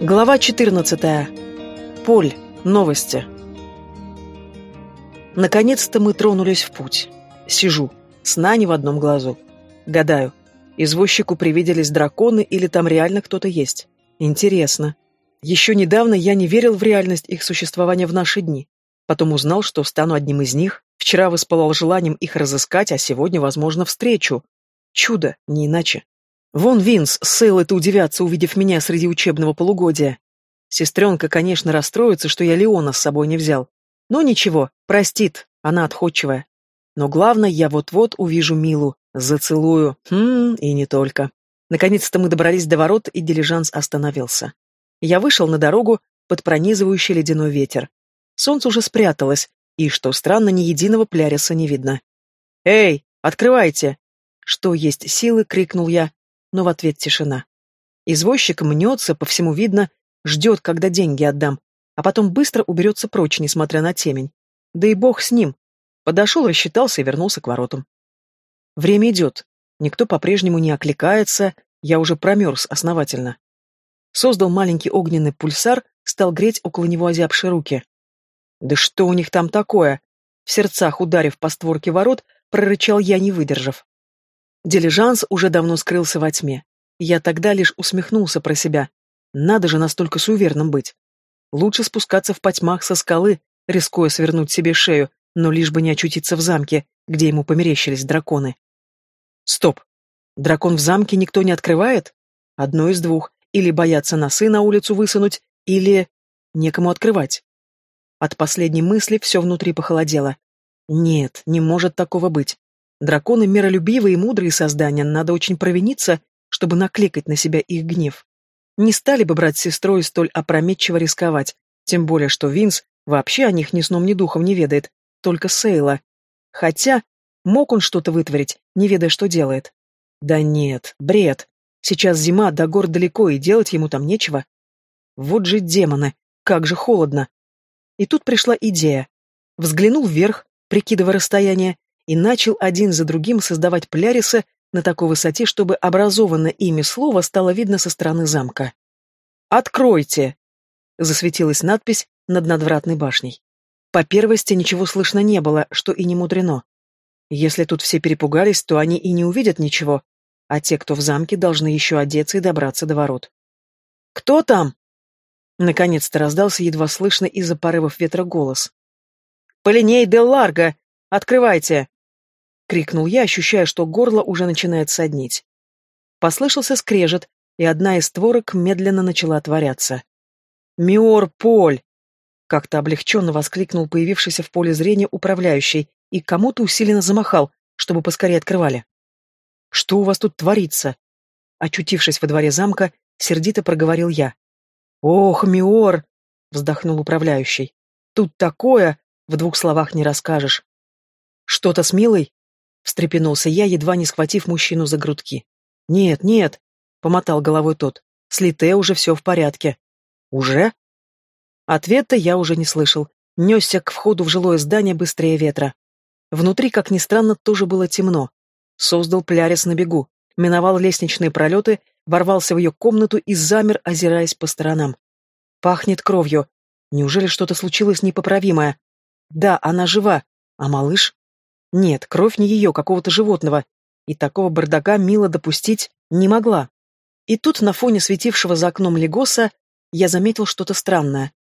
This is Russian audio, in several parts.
Глава 14. Поль. Новости. Наконец-то мы тронулись в путь. Сижу. Сна не в одном глазу. Гадаю, извозчику привиделись драконы или там реально кто-то есть. Интересно. Еще недавно я не верил в реальность их существования в наши дни. Потом узнал, что стану одним из них. Вчера воспылал желанием их разыскать, а сегодня, возможно, встречу. Чудо, не иначе. Вон Винс с Сейлой-то удивятся, увидев меня среди учебного полугодия. Сестренка, конечно, расстроится, что я Леона с собой не взял. Но ничего, простит, она отходчивая. Но главное, я вот-вот увижу Милу, зацелую, хм, и не только. Наконец-то мы добрались до ворот, и дилижанс остановился. Я вышел на дорогу под пронизывающий ледяной ветер. Солнце уже спряталось, и, что странно, ни единого пляриса не видно. «Эй, открывайте!» Что есть силы, крикнул я, но в ответ тишина. Извозчик мнется, по всему видно, ждет, когда деньги отдам, а потом быстро уберется прочь, несмотря на темень. Да и бог с ним. Подошел, рассчитался и вернулся к воротам. Время идет. Никто по-прежнему не окликается, я уже промерз основательно. Создал маленький огненный пульсар, стал греть около него озябшие руки. «Да что у них там такое?» В сердцах, ударив по створке ворот, прорычал я, не выдержав. Дилижанс уже давно скрылся во тьме. Я тогда лишь усмехнулся про себя. Надо же настолько суеверным быть. Лучше спускаться в потьмах со скалы, рискуя свернуть себе шею, но лишь бы не очутиться в замке, где ему померещились драконы. Стоп. Дракон в замке никто не открывает? Одно из двух. Или боятся носы на улицу высунуть, или некому открывать. От последней мысли все внутри похолодело. Нет, не может такого быть. Драконы миролюбивые и мудрые создания, надо очень провиниться, чтобы накликать на себя их гнев. Не стали бы брать с сестрой столь опрометчиво рисковать, тем более что Винс вообще о них ни сном, ни духом не ведает, только Сейла. Хотя, мог он что-то вытворить, не ведая, что делает. Да нет, бред. Сейчас зима, до гор далеко, и делать ему там нечего. Вот же демоны, как же холодно. И тут пришла идея. Взглянул вверх, прикидывая расстояние, и начал один за другим создавать плярисы на такой высоте, чтобы образованное ими слово стало видно со стороны замка. «Откройте!» — засветилась надпись над надвратной башней. По первости ничего слышно не было, что и не мудрено. Если тут все перепугались, то они и не увидят ничего, а те, кто в замке, должны еще одеться и добраться до ворот. «Кто там?» Наконец-то раздался едва слышно из-за порывов ветра голос. «Полиней де Ларго! Открывайте!» Крикнул я, ощущая, что горло уже начинает соднить. Послышался скрежет, и одна из створок медленно начала отворяться. «Миор Поль!» Как-то облегченно воскликнул появившийся в поле зрения управляющий и кому-то усиленно замахал, чтобы поскорее открывали. «Что у вас тут творится?» Очутившись во дворе замка, сердито проговорил я. «Ох, Миор!» — вздохнул управляющий. «Тут такое, в двух словах не расскажешь. Что-то с Милой?» Встрепенулся я, едва не схватив мужчину за грудки. «Нет, нет», — помотал головой тот. «С Лите уже все в порядке». «Уже?» Ответа я уже не слышал. Несся к входу в жилое здание быстрее ветра. Внутри, как ни странно, тоже было темно. Создал плярис на бегу, миновал лестничные пролеты, ворвался в ее комнату и замер, озираясь по сторонам. Пахнет кровью. Неужели что-то случилось непоправимое? Да, она жива. А малыш? Нет, кровь не ее, какого-то животного. И такого бардака Мила допустить не могла. И тут на фоне светившего за окном Легоса я заметил что-то странное.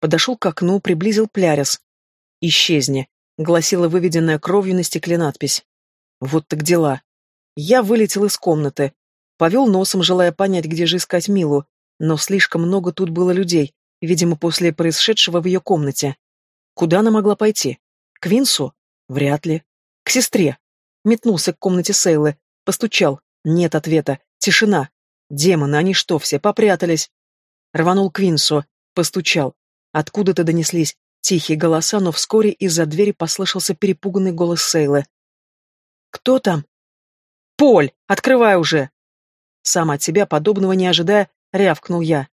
Подошел к окну, приблизил Плярис. «Исчезни», — гласила выведенная кровью на стекле надпись. Вот так дела. Я вылетел из комнаты. Повел носом, желая понять, где же искать Милу, но слишком много тут было людей, видимо, после происшедшего в ее комнате. Куда она могла пойти? К Винсу? Вряд ли. К сестре. Метнулся к комнате Сейлы. Постучал. Нет ответа. Тишина. Демоны, они что, все попрятались? Рванул к Винсу. Постучал. Откуда-то донеслись тихие голоса, но вскоре из-за двери послышался перепуганный голос Сейлы. «Кто там?» «Поль! Открывай уже!» Сам от себя, подобного не ожидая, рявкнул я.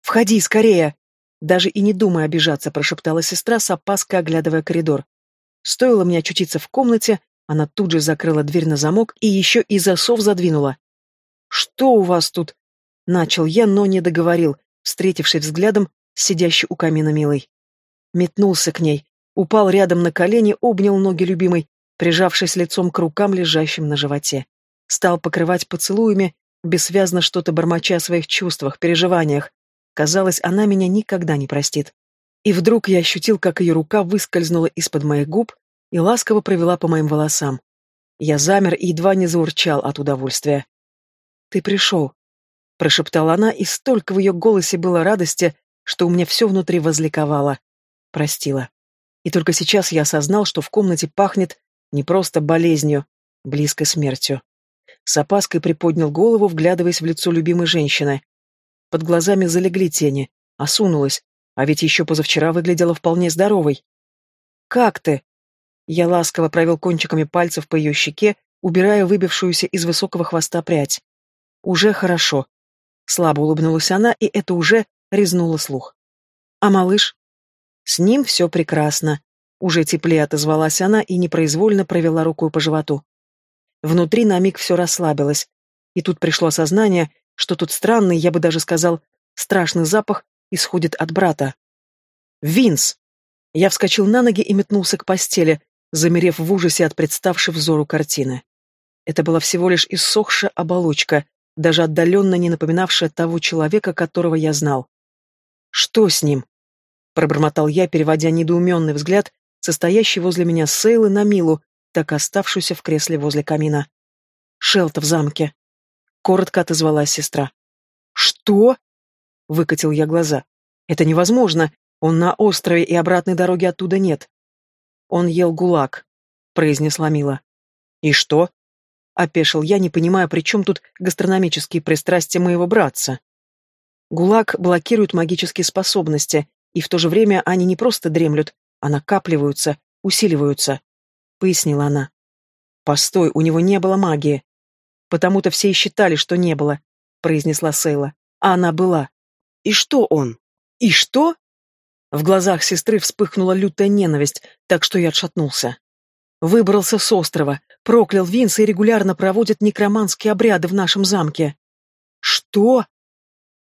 «Входи скорее!» Даже и не думая обижаться, прошептала сестра, с опаской оглядывая коридор. Стоило мне очутиться в комнате, она тут же закрыла дверь на замок и еще и засов задвинула. «Что у вас тут?» Начал я, но не договорил. встретившись взглядом с сидящей у камина милой. Метнулся к ней, упал рядом на колени, обнял ноги любимой, прижавшись лицом к рукам, лежащим на животе. Стал покрывать поцелуями, бессвязно что-то бормоча о своих чувствах, переживаниях. Казалось, она меня никогда не простит. И вдруг я ощутил, как ее рука выскользнула из-под моих губ и ласково провела по моим волосам. Я замер и едва не заурчал от удовольствия. «Ты пришел», — прошептала она, и столько в ее голосе было радости, что у меня все внутри возликовало. Простила. И только сейчас я осознал, что в комнате пахнет не просто болезнью, близкой смертью. С опаской приподнял голову, вглядываясь в лицо любимой женщины. Под глазами залегли тени, осунулась, а ведь еще позавчера выглядела вполне здоровой. «Как ты?» Я ласково провел кончиками пальцев по ее щеке, убирая выбившуюся из высокого хвоста прядь. «Уже хорошо». Слабо улыбнулась она, и это уже резнуло слух. «А малыш?» «С ним все прекрасно». Уже теплее отозвалась она и непроизвольно провела рукой по животу. Внутри на миг все расслабилось. И тут пришло осознание, что тут странный, я бы даже сказал, страшный запах исходит от брата. «Винс!» Я вскочил на ноги и метнулся к постели, замерев в ужасе от представшей взору картины. Это была всего лишь иссохшая оболочка, даже отдаленно не напоминавшая того человека, которого я знал. «Что с ним?» — пробормотал я, переводя недоуменный взгляд, состоящий возле меня Сейлы на Милу, так оставшуюся в кресле возле камина. «Шелта в замке», — коротко отозвалась сестра. «Что?» — выкатил я глаза. «Это невозможно. Он на острове, и обратной дороги оттуда нет». «Он ел гулаг», — произнесла Мила. «И что?» — опешил я, не понимая, при чем тут гастрономические пристрастия моего братца. Гулаг блокирует магические способности, и в то же время они не просто дремлют, а накапливаются, усиливаются пояснила она. Постой, у него не было магии. Потому-то все и считали, что не было, произнесла Сейла. А она была. И что он? И что? В глазах сестры вспыхнула лютая ненависть, так что я отшатнулся. Выбрался с острова, проклял Винса и регулярно проводит некроманские обряды в нашем замке. Что?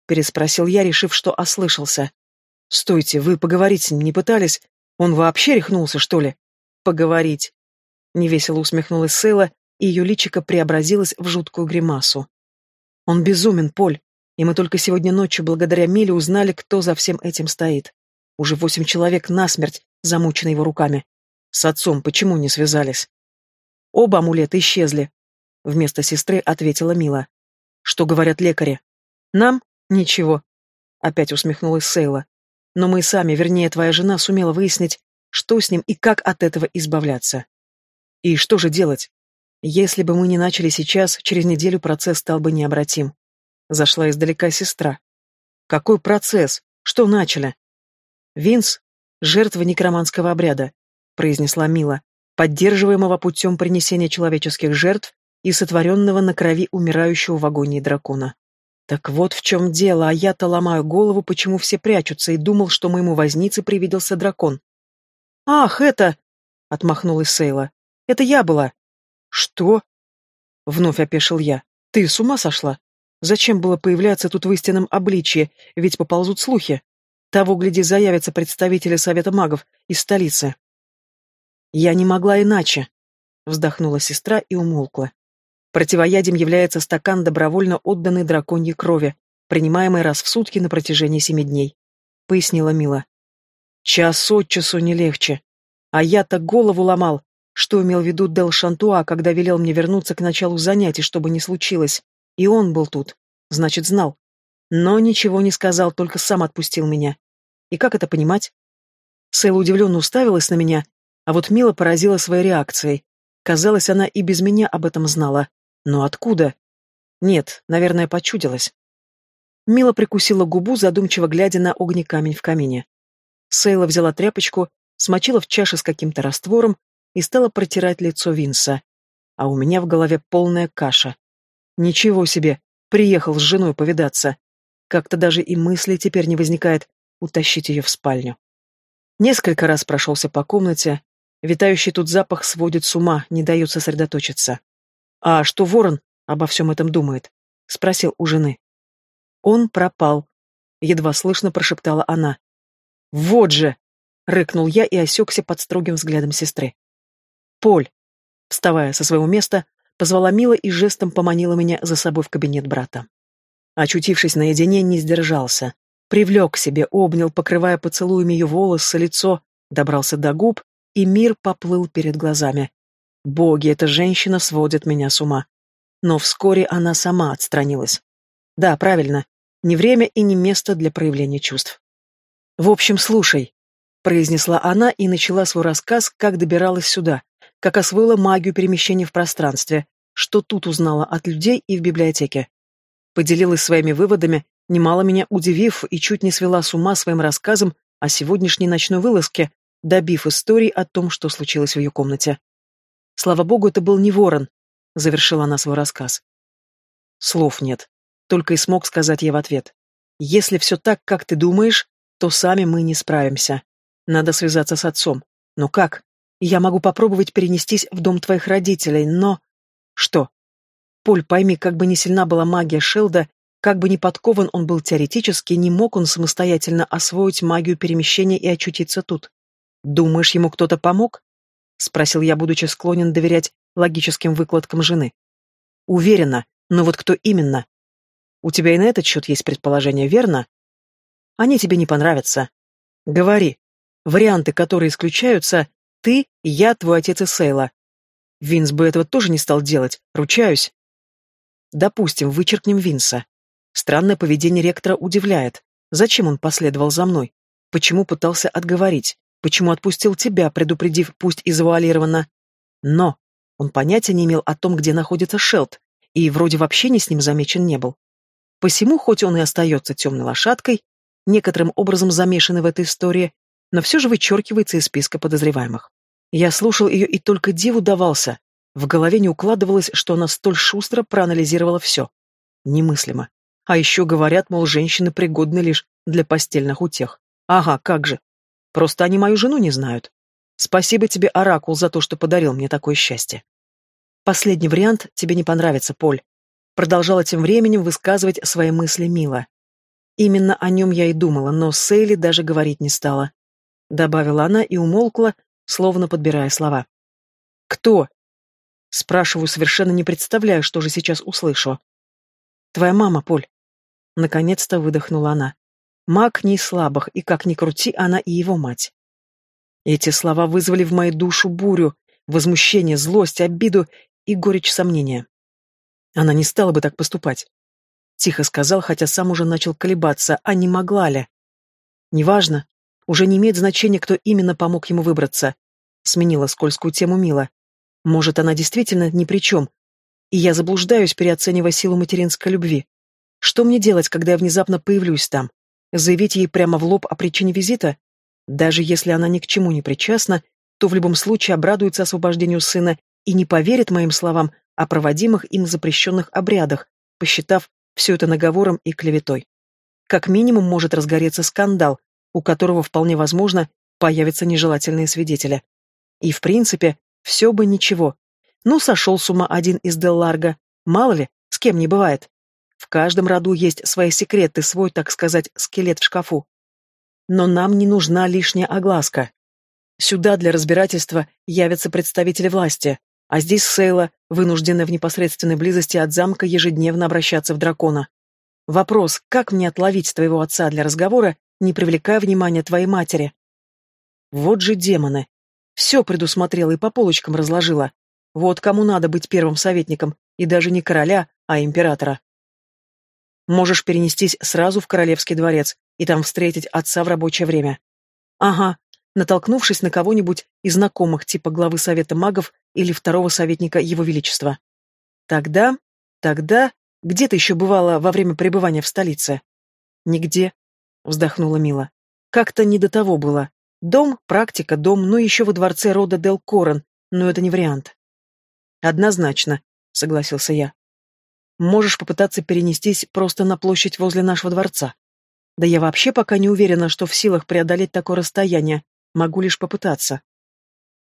переспросил я, решив, что ослышался. Стойте, вы поговорить с ним не пытались? Он вообще рехнулся, что ли? Поговорить. Невесело усмехнулась Сейла, и ее личико преобразилось в жуткую гримасу. Он безумен, Поль, и мы только сегодня ночью благодаря Миле узнали, кто за всем этим стоит. Уже восемь человек насмерть замучены его руками. С отцом почему не связались? Оба амулета исчезли. Вместо сестры ответила Мила. Что говорят лекари? Нам? Ничего. Опять усмехнулась Сейла. Но мы сами, вернее, твоя жена, сумела выяснить, что с ним и как от этого избавляться. И что же делать? Если бы мы не начали сейчас, через неделю процесс стал бы необратим. Зашла издалека сестра. Какой процесс? Что начали? Винс — жертва некроманского обряда, произнесла Мила, поддерживаемого путем принесения человеческих жертв и сотворенного на крови умирающего в агонии дракона. Так вот в чем дело, а я-то ломаю голову, почему все прячутся, и думал, что моему вознице привиделся дракон. «Ах, это...» — отмахнулась Сейла. Это я была. Что? Вновь опешил я. Ты с ума сошла? Зачем было появляться тут в истинном обличье, ведь поползут слухи. Того, гляди, заявятся представители Совета магов из столицы. Я не могла иначе, вздохнула сестра и умолкла. Противоядием является стакан добровольно отданной драконьей крови, принимаемый раз в сутки на протяжении семи дней, пояснила Мила. Час от часу не легче. А я-то голову ломал, что имел в виду Дел Шантуа, когда велел мне вернуться к началу занятий, чтобы не случилось? И он был тут. Значит, знал. Но ничего не сказал, только сам отпустил меня. И как это понимать? Сейла удивленно уставилась на меня, а вот Мила поразила своей реакцией. Казалось, она и без меня об этом знала. Но откуда? Нет, наверное, почудилась. Мила прикусила губу, задумчиво глядя на огнекамень в камине. Сейла взяла тряпочку, смочила в чаше с каким-то раствором, и стала протирать лицо Винса. А у меня в голове полная каша. Ничего себе, приехал с женой повидаться. Как-то даже и мысли теперь не возникает утащить ее в спальню. Несколько раз прошелся по комнате. Витающий тут запах сводит с ума, не дает сосредоточиться. «А что Ворон обо всем этом думает?» — спросил у жены. «Он пропал». едва слышно прошептала она. «Вот же!» — рыкнул я и осекся под строгим взглядом сестры. «Поль!» — вставая со своего места, позвала Мила и жестом поманила меня за собой в кабинет брата. Очутившись наедине, не сдержался. Привлек к себе, обнял, покрывая поцелуями ее волосы, лицо, добрался до губ, и мир поплыл перед глазами. Боги, эта женщина сводит меня с ума. Но вскоре она сама отстранилась. Да, правильно, не время и не место для проявления чувств. «В общем, слушай», — произнесла она и начала свой рассказ, как добиралась сюда, как освоила магию перемещения в пространстве, что тут узнала от людей и в библиотеке. Поделилась своими выводами, немало меня удивив и чуть не свела с ума своим рассказом о сегодняшней ночной вылазке, добив истории о том, что случилось в ее комнате. «Слава богу, это был не ворон», — завершила она свой рассказ. Слов нет. Только и смог сказать я в ответ. «Если все так, как ты думаешь, то сами мы не справимся. Надо связаться с отцом. Но как? Я могу попробовать перенестись в дом твоих родителей, но... Что? Поль, пойми, как бы не сильна была магия Шелда, как бы ни подкован он был теоретически, не мог он самостоятельно освоить магию перемещения и очутиться тут. Думаешь, ему кто-то помог? Спросил я, будучи склонен доверять логическим выкладкам жены. Уверена, но вот кто именно? У тебя и на этот счет есть предположение, верно? Они тебе не понравятся. Говори. Варианты, которые исключаются, ты, я, твой отец и Сейла. Винс бы этого тоже не стал делать, ручаюсь. Допустим, вычеркнем Винса. Странное поведение ректора удивляет. Зачем он последовал за мной? Почему пытался отговорить? Почему отпустил тебя, предупредив, пусть и? Но он понятия не имел о том, где находится Шелд, и вроде вообще не с ним замечен не был. Посему, хоть он и остается темной лошадкой, некоторым образом замешанный в этой истории, но все же вычеркивается из списка подозреваемых. Я слушал ее и только диву давался. В голове не укладывалось, что она столь шустро проанализировала все. Немыслимо. А еще говорят, мол, женщины пригодны лишь для постельных утех. Ага, как же. Просто они мою жену не знают. Спасибо тебе, Оракул, за то, что подарил мне такое счастье. Последний вариант тебе не понравится, Поль. Продолжала тем временем высказывать свои мысли Мила. Именно о нем я и думала, но Сейли даже говорить не стала. Добавила она и умолкла, словно подбирая слова. «Кто?» Спрашиваю, совершенно не представляя, что же сейчас услышу. «Твоя мама, Поль». Наконец-то выдохнула она. Маг не слабых, и как ни крути, она и его мать. Эти слова вызвали в мою душу бурю, возмущение, злость, обиду и горечь сомнения. Она не стала бы так поступать. Тихо сказал, хотя сам уже начал колебаться, а не могла ли. Неважно, уже не имеет значения, кто именно помог ему выбраться. Сменила скользкую тему Мила. Может, она действительно ни при чем. И я заблуждаюсь, переоценивая силу материнской любви. Что мне делать, когда я внезапно появлюсь там? Заявить ей прямо в лоб о причине визита? Даже если она ни к чему не причастна, то в любом случае обрадуется освобождению сына и не поверит моим словам о проводимых им запрещенных обрядах, посчитав все это наговором и клеветой. Как минимум может разгореться скандал, у которого вполне возможно появятся нежелательные свидетели. И, в принципе, все бы ничего. Ну, сошел с ума один из Делларга. Мало ли, с кем не бывает. В каждом роду есть свои секреты, свой, так сказать, скелет в шкафу. Но нам не нужна лишняя огласка. Сюда для разбирательства явятся представители власти, а здесь Сейла, вынужденная в непосредственной близости от замка ежедневно обращаться в дракона. Вопрос, как мне отловить твоего отца для разговора, не привлекая внимания твоей матери? Вот же демоны. Все предусмотрела и по полочкам разложила. Вот кому надо быть первым советником, и даже не короля, а императора. Можешь перенестись сразу в королевский дворец и там встретить отца в рабочее время. Ага, натолкнувшись на кого-нибудь из знакомых типа главы Совета магов или второго советника Его Величества. Тогда, тогда, где ты еще бывала во время пребывания в столице? Нигде, вздохнула Мила. Как-то не до того было. Дом, практика, дом, ну еще во дворце рода Дел Корен, но это не вариант. Однозначно, согласился я. Можешь попытаться перенестись просто на площадь возле нашего дворца. Да я вообще пока не уверена, что в силах преодолеть такое расстояние, могу лишь попытаться.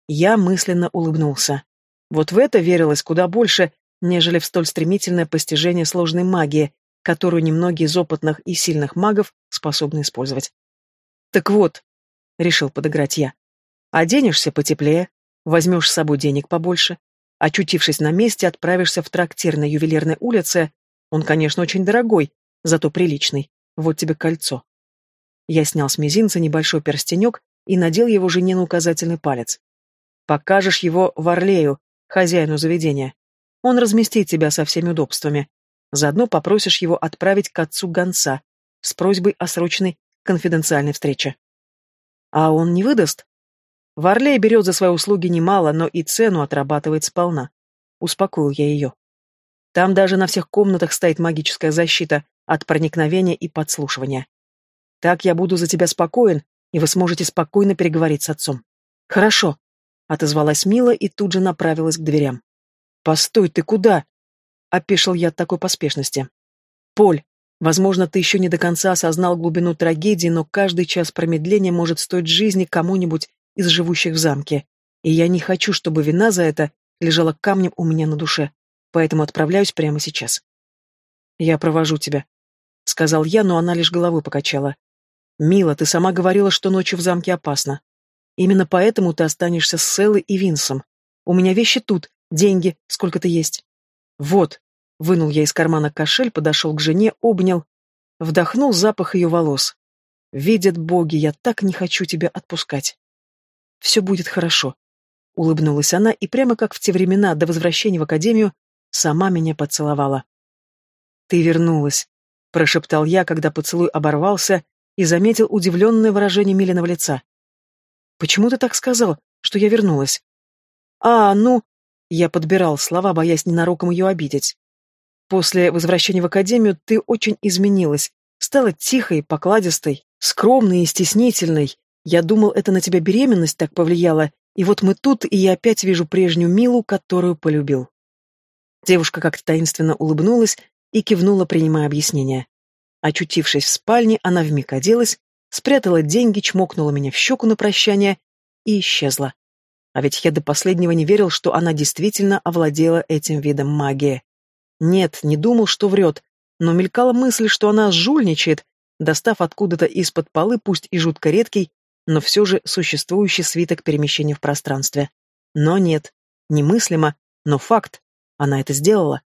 Я мысленно улыбнулся. Вот в это верилось куда больше, нежели в столь стремительное постижение сложной магии, которую немногие из опытных и сильных магов способны использовать. «Так вот», — решил подыграть я, — «оденешься потеплее, возьмешь с собой денег побольше, очутившись на месте, отправишься в трактир на ювелирной улице, он, конечно, очень дорогой, зато приличный, вот тебе кольцо». Я снял с мизинца небольшой перстенек и надел его жене на указательный палец. «Покажешь его Варлею, хозяину заведения. Он разместит тебя со всеми удобствами. Заодно попросишь его отправить к отцу гонца с просьбой о срочной конфиденциальной встрече. А он не выдаст? Варлей берет за свои услуги немало, но и цену отрабатывает сполна. Успокоил я ее. Там даже на всех комнатах стоит магическая защита от проникновения и подслушивания. Так я буду за тебя спокоен, и вы сможете спокойно переговорить с отцом. Хорошо, отозвалась Мила и тут же направилась к дверям. Постой, ты куда? Опешил я от такой поспешности. Поль, возможно, ты еще не до конца осознал глубину трагедии, но каждый час промедления может стоить жизни кому-нибудь из живущих в замке. И я не хочу, чтобы вина за это лежала камнем у меня на душе, поэтому отправляюсь прямо сейчас. Я провожу тебя, сказал я, но она лишь головой покачала. Мила, ты сама говорила, что ночью в замке опасно. Именно поэтому ты останешься с Селлой и Винсом. У меня вещи тут, деньги, сколько-то есть. Вот, Вынул я из кармана кошель, подошел к жене, обнял, вдохнул запах ее волос. Видят боги, я так не хочу тебя отпускать. Все будет хорошо. Улыбнулась она и прямо как в те времена до возвращения в академию сама меня поцеловала. Ты вернулась, прошептал я, когда поцелуй оборвался и заметил удивленное выражение Милиного лица. Почему ты так сказал, что я вернулась? А, ну, я подбирал слова, боясь ненароком ее обидеть. После возвращения в академию ты очень изменилась, стала тихой, покладистой, скромной и стеснительной. Я думал, это на тебя беременность так повлияла, и вот мы тут, и я опять вижу прежнюю Милу, которую полюбил. Девушка как-то таинственно улыбнулась и кивнула, принимая объяснение. Очутившись в спальне, она вмиг оделась, спрятала деньги, чмокнула меня в щеку на прощание и исчезла. А ведь я до последнего не верил, что она действительно овладела этим видом магии. Нет, не думал, что врет, но мелькала мысль, что она жульничает, достав откуда-то из-под полы, пусть и жутко редкий, но все же существующий свиток перемещения в пространстве. Но нет, немыслимо, но факт, она это сделала.